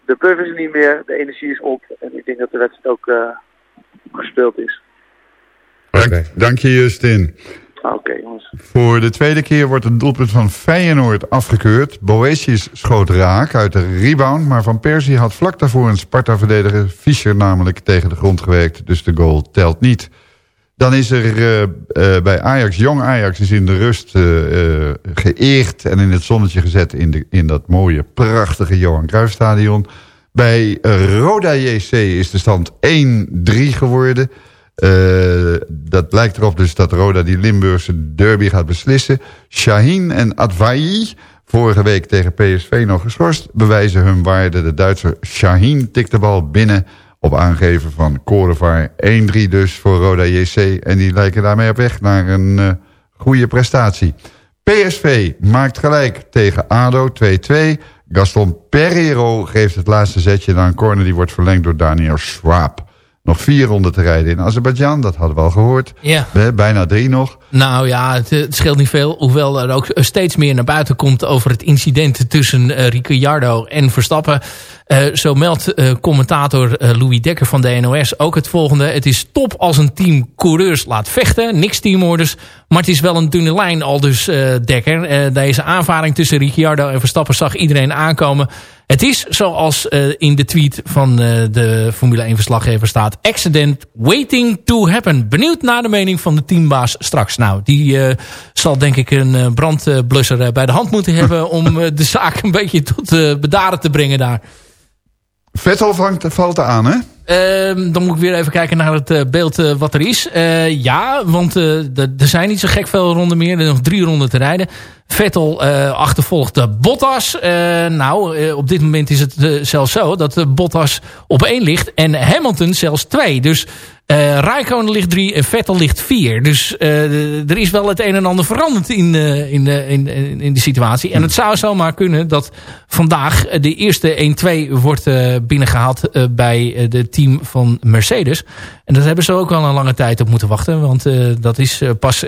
De puff is er niet meer, de energie is op. En ik denk dat de wedstrijd ook eh, gespeeld is. Dank, dank je Justin. Oké, jongens. Voor de tweede keer wordt het doelpunt van Feyenoord afgekeurd. Boetius schoot raak uit de rebound, maar Van Persie had vlak daarvoor een Sparta-verdediger Fischer namelijk tegen de grond gewerkt, dus de goal telt niet. Dan is er eh, eh, bij Ajax, jong Ajax is in de rust eh, geëerd en in het zonnetje gezet in, de, in dat mooie, prachtige Johan Cruijffstadion. Bij Roda JC is de stand 1-3 geworden. Eh, dat lijkt erop dus dat Roda die Limburgse derby gaat beslissen. Shaheen en Advayi, vorige week tegen PSV nog geschorst... bewijzen hun waarde. De Duitser Shaheen tikt de bal binnen op aangeven van Korevaar. 1-3 dus voor Roda JC. En die lijken daarmee op weg naar een eh, goede prestatie. PSV maakt gelijk tegen ADO 2-2. Gaston Pereiro geeft het laatste zetje naar een corner... die wordt verlengd door Daniel Schwab. Nog vier ronden te rijden in Azerbeidzjan, dat hadden we al gehoord. Ja. Bijna drie nog. Nou ja, het, scheelt niet veel. Hoewel er ook steeds meer naar buiten komt over het incident tussen eh Ricciardo en Verstappen. Eh, zo meldt eh, commentator Louis Dekker van de NOS ook het volgende. Het is top als een team coureurs laat vechten. Niks teamorders. Maar het is wel een dunne lijn al dus Dekker. Deze aanvaring tussen Ricciardo en Verstappen zag iedereen aankomen. Het is zoals in de tweet van de Formule 1 verslaggever staat. Accident waiting to happen. Benieuwd naar de mening van de teambaas straks. Nou, die eh, zal denk ik een eh, brandblusser eh, bij de hand moeten hebben... om de zaak een beetje tot bedaren te brengen daar. Vettel vangt, valt aan, hè? ehm, dan moet ik weer even kijken naar het beeld wat er is. Ja, want er er zijn niet zo gek veel ronden meer. Er zijn nog drie ronden te rijden. Vettel eh achtervolgt de Bottas. Eh, nou, eh, op dit moment is het zelfs zo dat de Bottas op één ligt. En Hamilton zelfs twee. Dus eh Raikkonen ligt drie en Vettel ligt vier. Dus er is wel het een en ander veranderd in, in, in, in, de situatie. En het zou zomaar kunnen dat vandaag de eerste 1-2 wordt eh, binnengehaald eh, bij de team van Mercedes. En dat hebben ze ook al een lange tijd op moeten wachten. Want dat is pas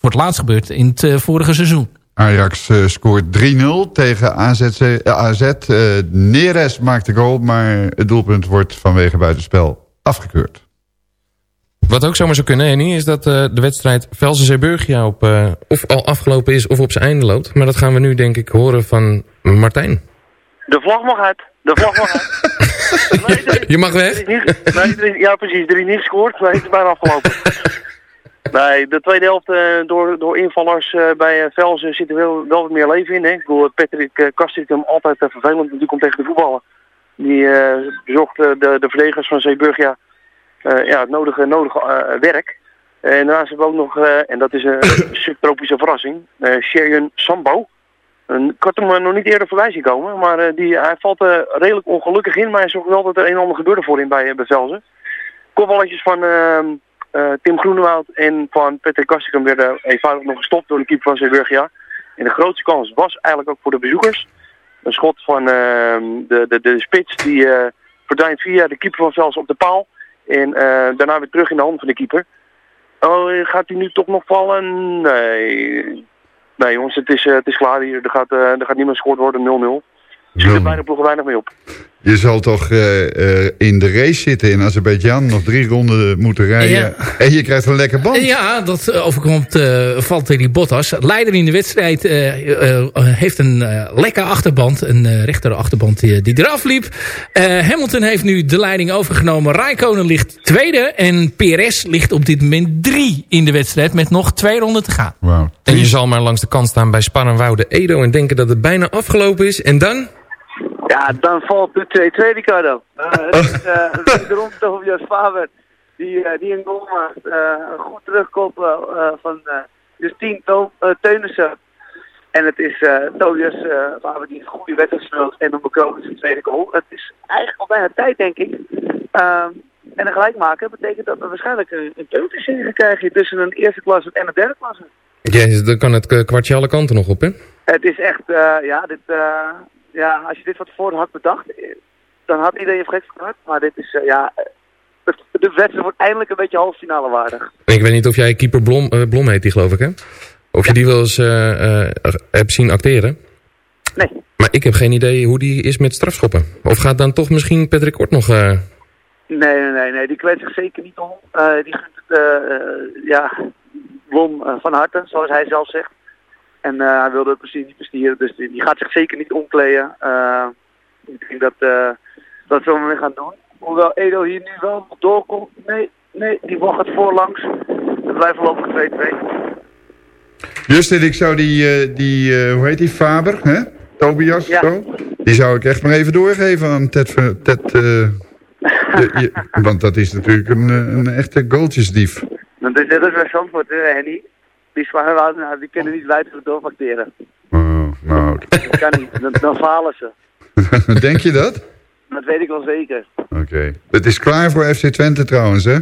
voor het laatst gebeurd in het vorige seizoen. Ajax eh, scoort 3-0 tegen AZC, eh, AZ. Eh, Neres maakt de goal, maar het doelpunt wordt vanwege buitenspel afgekeurd. Wat ook zomaar zou kunnen, Henny, is dat eh, de wedstrijd Velsen-Zeeburgia op eh, of al afgelopen is of op zijn einde loopt. Maar dat gaan we nu denk ik horen van Martijn. De vlag mag uit. De vlag mag uit. Je mag weg. Is niet- nee, is- ja, precies. Er is niet gescoord. Nee, het is bijna afgelopen. Nee, de tweede helft eh, door, door invallers eh, bij uh, Velzen zit er wel, wel wat meer leven in. Hè. Ik bedoel, Patrick uh, Kastrikum altijd vervelend natuurlijk om tegen te voetballen. Die uh, bezocht de, de verdedigers van Zeeburgia uh, ja, het nodige, nodige uh, werk. En daarnaast hebben we ook nog, en dat is een subtropische verrassing, Sherjen Sambo. Ik had hem nog niet eerder voorbij zien komen, maar die, hij valt redelijk ongelukkig in. Maar hij zorgt wel dat er een en ander gebeurde voor hem bij, bij Velzen. Kopballetjes van uh, uh, Tim Groenewoud en van Patrick Kastikum werden eenvoudig nog gestopt door de keeper van Zeeburgia. En de grootste kans was eigenlijk ook voor de bezoekers. Een schot van uh, de, de, de spits die uh, verdwijnt via de keeper van Velzen op de paal. En uh, daarna weer terug in de hand van de keeper. Oh, gaat hij nu toch nog vallen? Nee. Nee jongens, het is, het is klaar hier. Er gaat, er gaat niemand gescoord worden, 0-0. Ziet er bijna ploegen weinig mee op. Je zal toch uh, uh, in de race zitten in Azerbeidzjan, nog drie ronden moeten rijden. Ja. En je krijgt een lekker band. Ja, dat overkomt uh, Valtteri Bottas. Leider in de wedstrijd heeft een lekker achterband, een rechter achterband die, die eraf liep. Hamilton heeft nu de leiding overgenomen. Raikkonen ligt tweede en PRS ligt op dit moment drie in de wedstrijd met nog twee ronden te gaan. Wow. En je zal maar langs de kant staan bij Sparrenwoude Edo en denken dat het bijna afgelopen is. En dan? Ja, dan valt de 2-2 Ricardo. Uh, het is uh, de Tobias Faber die, uh, die een goal maakt. een goed terugkoppelen van Justine Teunissen. En het is Tobias Faber die een goede wedstrijd speelt en dan bekroont zijn tweede goal. Het is eigenlijk al bijna tijd denk ik. Ehm, en een gelijk maken betekent dat we waarschijnlijk een, een gaan krijgen tussen een eerste klasse en een derde klasse. Ja, dan kan het kwartje alle kanten nog op hè? Het is echt, ja, dit ja, als je dit wat voor had bedacht, dan had iedereen je gek gehad. Maar dit is, uh, ja, de wedstrijd wordt eindelijk een beetje halffinale waardig. Ik weet niet of jij keeper Blom, uh, Blom heet die geloof ik, hè? Of je die wel eens hebt zien acteren? Nee. Maar ik heb geen idee hoe die is met strafschoppen. Of gaat dan toch misschien Patrick Kort nog... Nee, nee, nee, nee, die kwijt zich zeker niet om. die gunt het, ja, Blom van harte, zoals hij zelf zegt. En uh, hij wilde het precies niet bestieren, dus die, die, gaat zich zeker niet omkleden. Uh, ik denk dat, uh, dat we hem gaan doen. Hoewel Edo hier nu wel nog doorkomt. Nee, nee, die wacht het voorlangs. Het blijft voorlopig 2-2. Justin, ik zou die, die hoe heet die, Faber, hè? Tobias, ja. zo? Die zou ik echt maar even doorgeven aan Ted... Ted je, want dat is natuurlijk een, een echte goaltjesdief. Dat is net als bij Zandvoort, Henny die zwaarwouden, nou, die kunnen niet buiten doorfacteren. Oh, nou, okay. Dat kan niet, dan, dan falen ze. Denk je dat? Dat weet ik wel zeker. Oké. Okay. Het is klaar voor FC Twente trouwens, hè?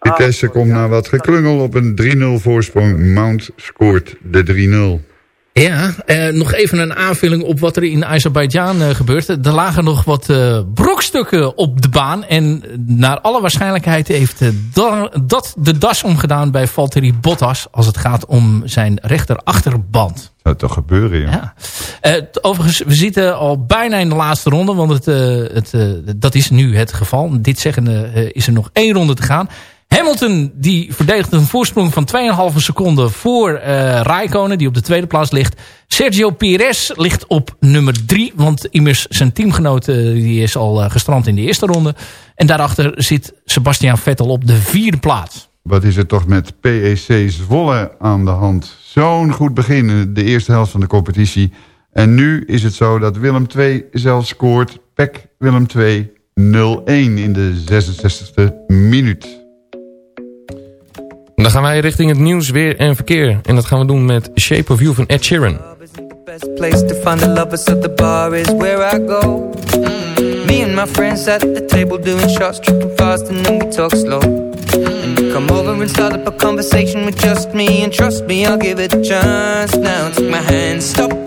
Vitesse ah, komt ja. na wat geklungel op een 3-0 voorsprong. Mount scoort de 3-0. Ja, eh, nog even een aanvulling op wat er in Azerbeidzjan uh, gebeurt. Er lagen nog wat uh, brokstukken op de baan. En naar alle waarschijnlijkheid heeft da dat de das omgedaan bij Valtteri Bottas... als het gaat om zijn rechterachterband. Dat toch gebeuren, ja. ja. overigens, we zitten al bijna in de laatste ronde. Want het, het, dat is nu het geval. Dit zeggende is er nog één ronde te gaan. Hamilton die verdedigt een voorsprong van 2,5 seconden voor uh, Raikkonen, die op de tweede plaats ligt. Sergio Perez ligt op nummer 3, want immers zijn teamgenoot uh, die is al uh, gestrand in de eerste ronde. En daarachter zit Sebastian Vettel op de vierde plaats. Wat is er toch met PEC Zwolle aan de hand? Zo'n goed begin in de eerste helft van de competitie. En nu is het zo dat Willem II zelf scoort. PEC Willem II in de 66e minuut. Dan gaan wij richting het nieuws, weer en verkeer. En dat gaan we doen met Shape of You van Ed Sheeran. Come over and start up a conversation with just me, and trust me, I'll give it a chance. Now my hand, stop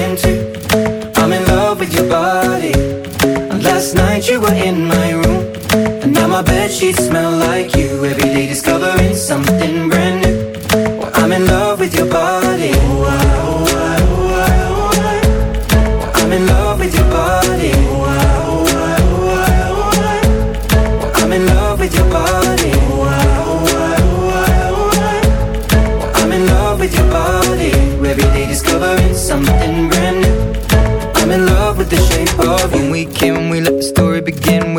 night you were in my room. And now my bed sheets smell like you. Every day discovering something brand new. Well, I'm in love with your body. Oh, I, ah, oh, I, ah, oh, I, ah, oh, I. Well, I'm in love with your body. Oh, I, oh, I, oh, I, oh, I. Well, I'm in love with your body. Oh, I, oh, I, oh, I, oh, I. Well, I'm in love with your body. Every day discovering something brand new. I'm in love with the shape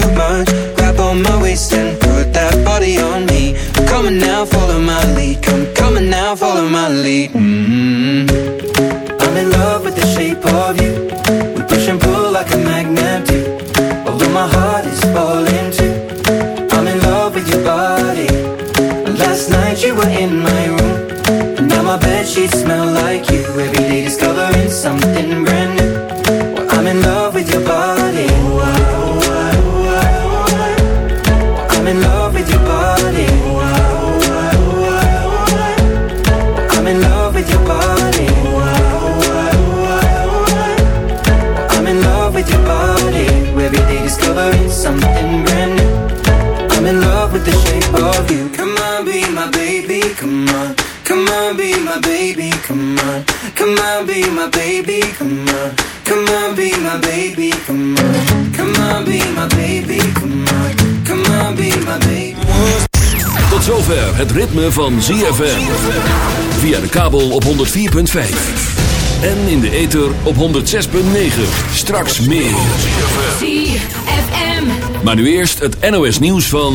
too much. Grab on my waist and put that body on me. Come on now, follow my lead. Come on now, follow my lead. Mm-hmm. Come on, be my baby, come on. Come on, be my baby, come on. Come on, be my baby, come on. Come on, be my baby. Tot zover het ritme van ZFM. Via de kabel op 104.5. En in de ether op 106.9. Straks meer. ZFM. Maar nu eerst het NOS nieuws van...